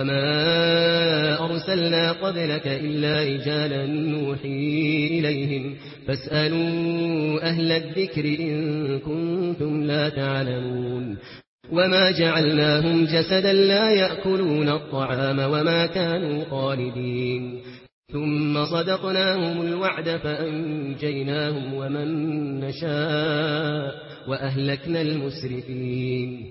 وما أرسلنا قبلك إلا رجالا نوحي إليهم فاسألوا أهل الذكر إن كنتم لا تعلمون وما جعلناهم جسدا لا يأكلون الطعام وما كانوا قالدين ثم صدقناهم الوعد فأنجيناهم ومن نشاء وأهلكنا المسرفين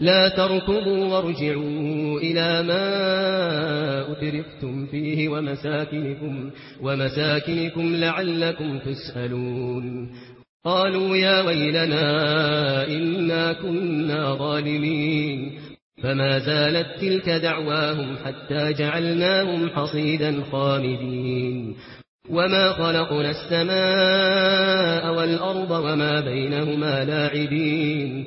لا تركضوا وارجعوا إلى ما أترفتم فيه ومساكنكم, ومساكنكم لعلكم تسألون. قالوا يا ويلنا إنا كنا ظالمين. فما زالت تلك دعواهم حتى جعلناهم حصيدا خامدين. وما خلقنا السماء والأرض وما بينهما لاعبين.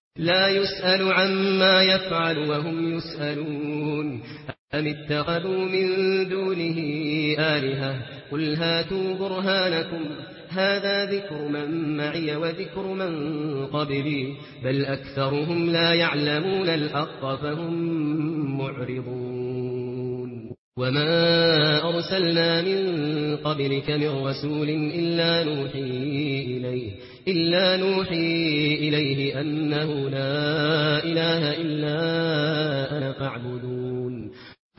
لا يسأل عما يفعل وهم يسألون. أم اتخذوا من دونه آلهة؟ قل هاتوا برهانكم. هذا ذكر من معي وذكر من قبلي. بل أكثرهم لا يعلمون الحق فهم معرضون. وما أرسلنا من قبلك من رسول إلا نوحي إليه. إلا نوحي إليه أنه لا إله إلا أنا فاعبدون.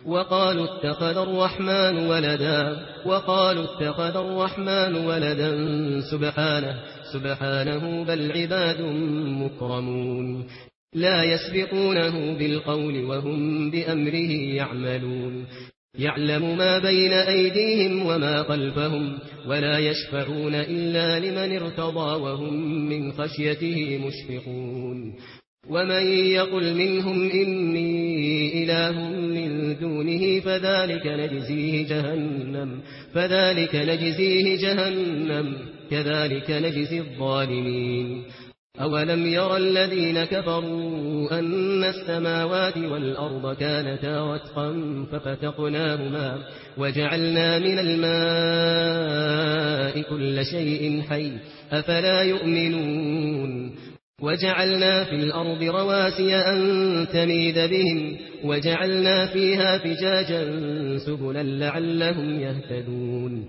وقالوا اتخذ الرحمن ولدا وقالوا اتخذ الرحمن ولدا سبحانه سبحانه بل عباد مكرمون. لا يسبقونه بالقول وهم بأمره يعملون. يعلم ما بين أيديهم وما قلبهم ولا يشفعون إلا لمن ارتضى وهم من خشيته مشفقون ومن يقل منهم إني إله من دونه فذلك نجزيه جهنم فذلك نجزيه جهنم كذلك نجزي الظالمين أولم يَرَ الذين كفروا أن السماوات والأرض كانتا رَتْقًا ففتقناهما وجعلنا من الماء كل شيء حي أفلا يؤمنون وجعلنا في الأرض رواسي أن تميد بهم وجعلنا فيها فجاجا سبلا لعلهم يهتدون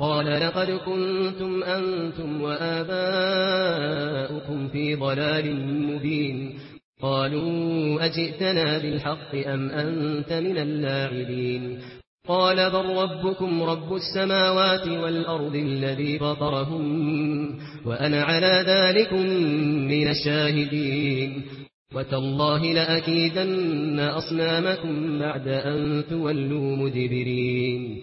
قال لقد كنتم أنتم وآباؤكم في ضلال مبين. قالوا أجئتنا بالحق أم أنت من اللاعبين. قال بل ربكم رب السماوات والأرض الذي فطرهم وأنا على ذلك من الشاهدين. وتالله لأكيدن أصنامكم بعد أن تولوا مدبرين.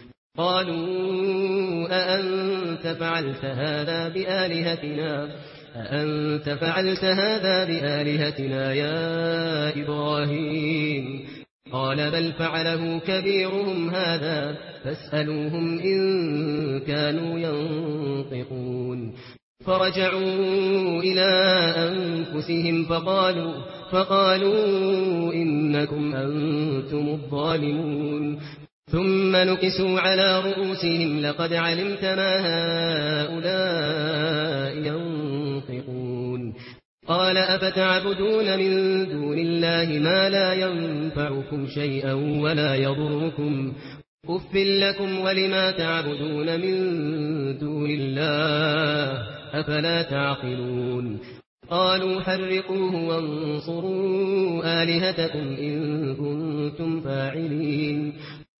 قالوا أأنت فعلت هذا بآلهتنا؟ أأنت فعلت هذا بآلهتنا يا إبراهيم؟ قال بل فعله كبيرهم هذا فاسألوهم إن كانوا ينطقون. فرجعوا إلى أنفسهم فقالوا فقالوا إنكم أنتم الظالمون. ثم نكسوا على رؤوسهم لقد علمت ما هؤلاء ينطقون. قال أفتعبدون من دون الله ما لا ينفعكم شيئا ولا يضركم. أف لكم ولما تعبدون من دون الله؟ أفلا تعقلون. قالوا حرقوه وانصروا آلهتكم إن كنتم فاعلين.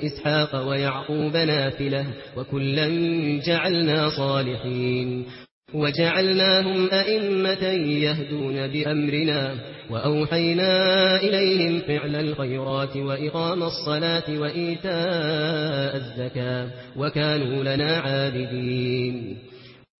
وإسحاق ويعقوب نافلة وكلا جعلنا صالحين وجعلناهم أئمة يهدون بأمرنا وأوحينا إليهم فعل الخيرات وإقام الصلاة وإيتاء الزكاة وكانوا لنا عابدين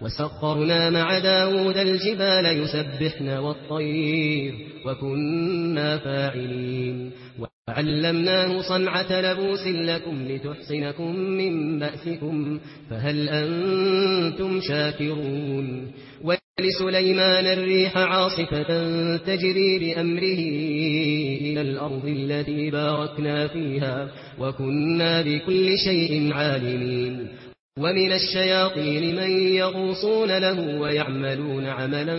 وسخرنا مع داود الجبال يسبحنا والطير وكنا فاعلين وعلمناه صنعة لبوس لكم لتحصنكم من بأسكم فهل أنتم شاكرون ولسليمان الريح عاصفة تجري بأمره إلى الأرض التي باركنا فيها وكنا بكل شيء عالمين ومن الشياطين من يغوصون له ويعملون عملا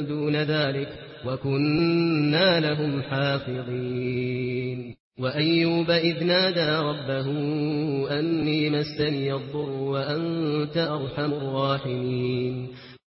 دون ذلك وكنا لهم حافظين وأيوب إذ نادى ربه أني مسني الضر وأنت أرحم الراحمين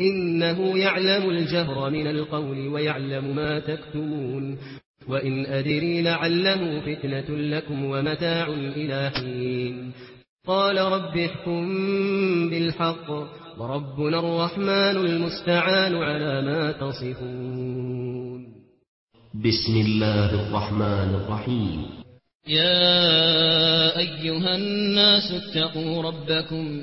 إنه يعلم الجهر من القول ويعلم ما تكتمون وإن أدري لعله فتنة لكم ومتاع إلى حين قال رب احكم بالحق وربنا الرحمن المستعان على ما تصفون بسم الله الرحمن الرحيم. يا أيها الناس اتقوا ربكم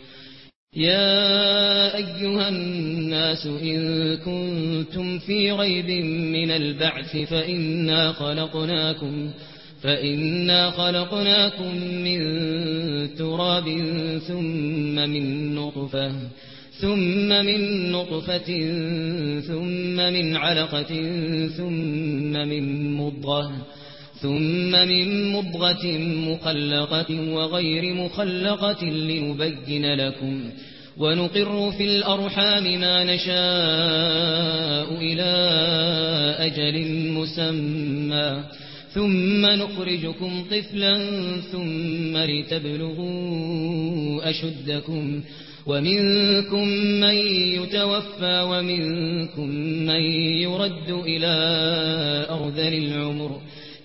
يا أيها الناس إن كنتم في ريب من البعث فإنا خلقناكم فإنا خلقناكم من تراب ثم من نطفة ثم من نطفة ثم من علقة ثم من مضغة ثم من مضغة مخلقة وغير مخلقة لنبين لكم ونقر في الأرحام ما نشاء إلى أجل مسمى ثم نخرجكم طفلا ثم لتبلغوا أشدكم ومنكم من يتوفى ومنكم من يرد إلى أرذل العمر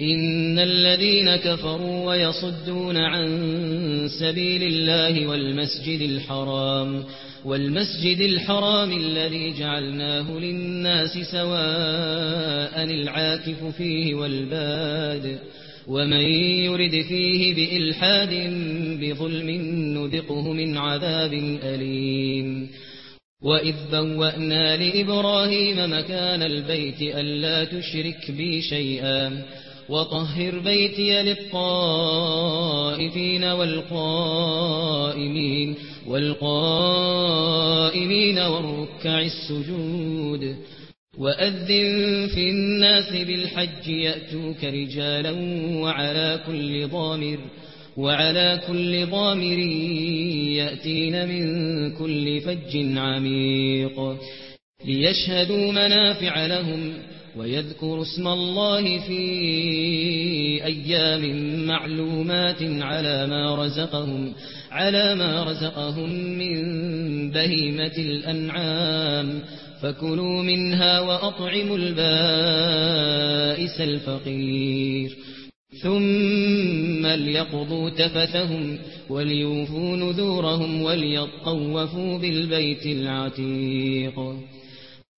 إن الذين كفروا ويصدون عن سبيل الله والمسجد الحرام والمسجد الحرام الذي جعلناه للناس سواء العاكف فيه والباد ومن يرد فيه بإلحاد بظلم نذقه من عذاب أليم. وَإِذْ بَوَّأْنَا لِإِبْرَاهِيمَ مَكَانَ الْبَيْتِ أَلَّا تُشْرِكْ بِي شَيْئًا وطهر بيتي للطائفين والقائمين والقائمين والركع السجود وأذن في الناس بالحج يأتوك رجالا وعلى كل ضامر وعلى كل ضامر يأتين من كل فج عميق ليشهدوا منافع لهم ويذكر اسم الله في أيام معلومات على ما رزقهم على ما رزقهم من بهيمة الأنعام. فكلوا منها وأطعموا البائس الفقير. ثم ليقضوا تفثهم وليوفوا نذورهم وليطوفوا بالبيت العتيق.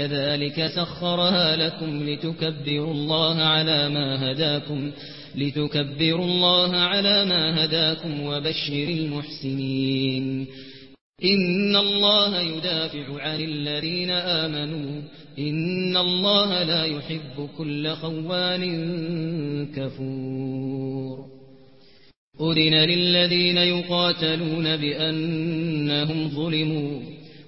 كذلك سخرها لكم لتكبروا الله على ما هداكم لتكبروا الله على ما هداكم وبشر المحسنين. إن الله يدافع عن الذين آمنوا. إن الله لا يحب كل خوان كفور. أذن للذين يقاتلون بأنهم ظلموا.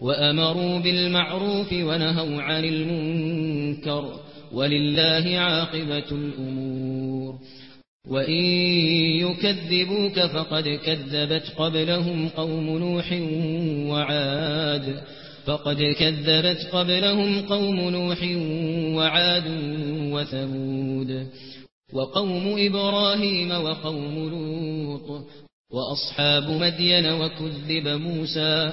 وأمروا بالمعروف ونهوا عن المنكر ولله عاقبة الأمور. وإن يكذبوك فقد كذبت قبلهم قوم نوح وعاد. فقد كذبت قبلهم قوم نوح وعاد وثمود. وقوم إبراهيم وقوم لوط. وأصحاب مدين وكذب موسى.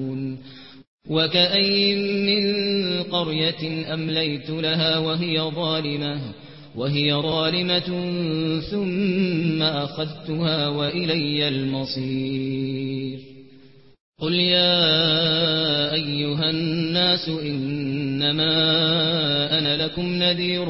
وكأين من قرية أمليت لها وهي ظالمة وهي ظالمة ثم أخذتها وإلي المصير قل يا أيها الناس إنما أنا لكم نذير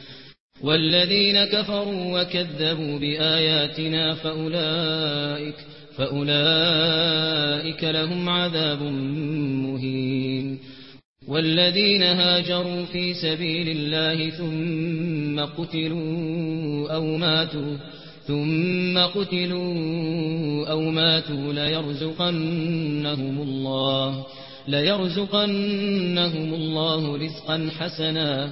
والذين كفروا وكذبوا بآياتنا فأولئك فأولئك لهم عذاب مهين. والذين هاجروا في سبيل الله ثم قتلوا أو ماتوا ثم قتلوا أو ماتوا ليرزقنهم الله ليرزقنهم الله رزقا حسنا.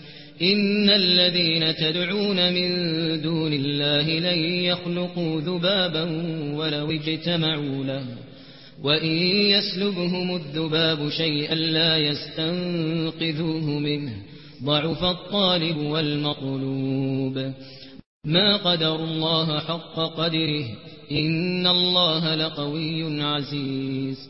ان الذين تدعون من دون الله لن يخلقوا ذبابا ولو اجتمعوا له وان يسلبهم الذباب شيئا لا يستنقذوه منه ضعف الطالب والمطلوب ما قدر الله حق قدره ان الله لقوي عزيز